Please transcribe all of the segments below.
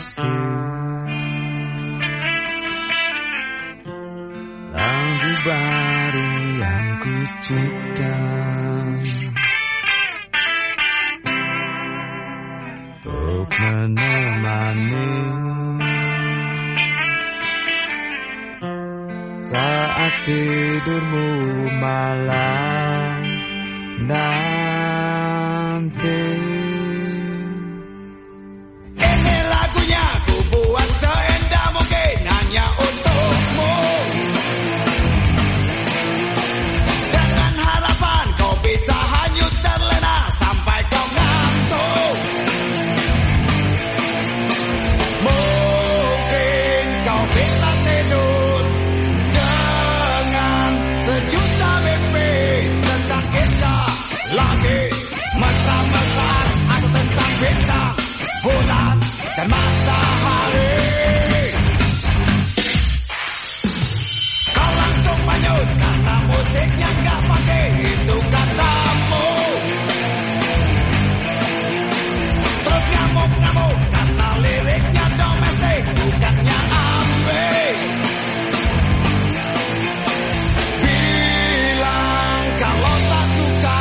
kasih Lagu baru yang ku cipta Untuk menemani Saat tidurmu malam nanti dan matahari. Kau langsung manyut karena musiknya gak pakai itu katamu. Terus ngamuk-ngamuk karena liriknya domestik bukannya ambing. Bilang kalau tak suka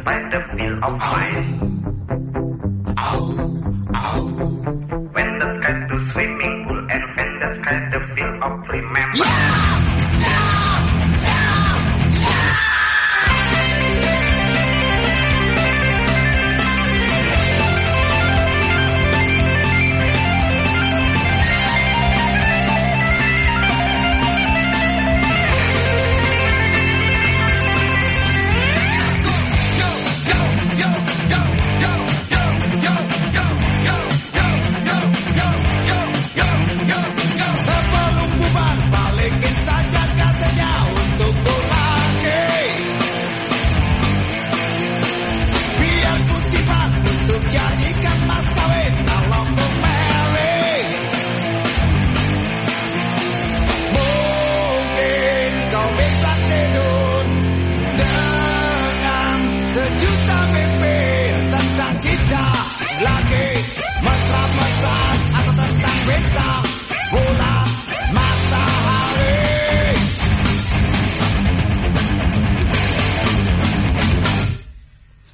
skill the feel of mine. When the sky to swimming pool and when the sky the feel of remember. Sebelum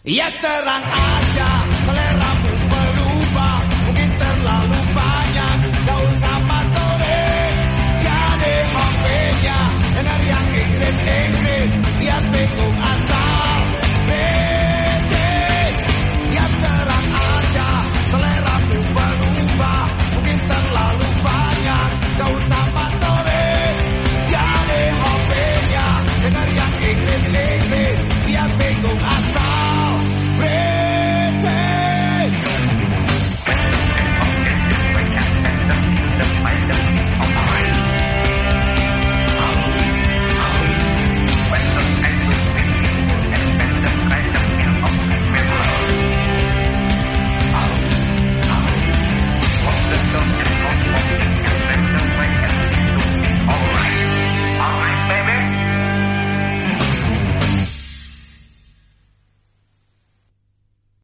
Yesterday. ada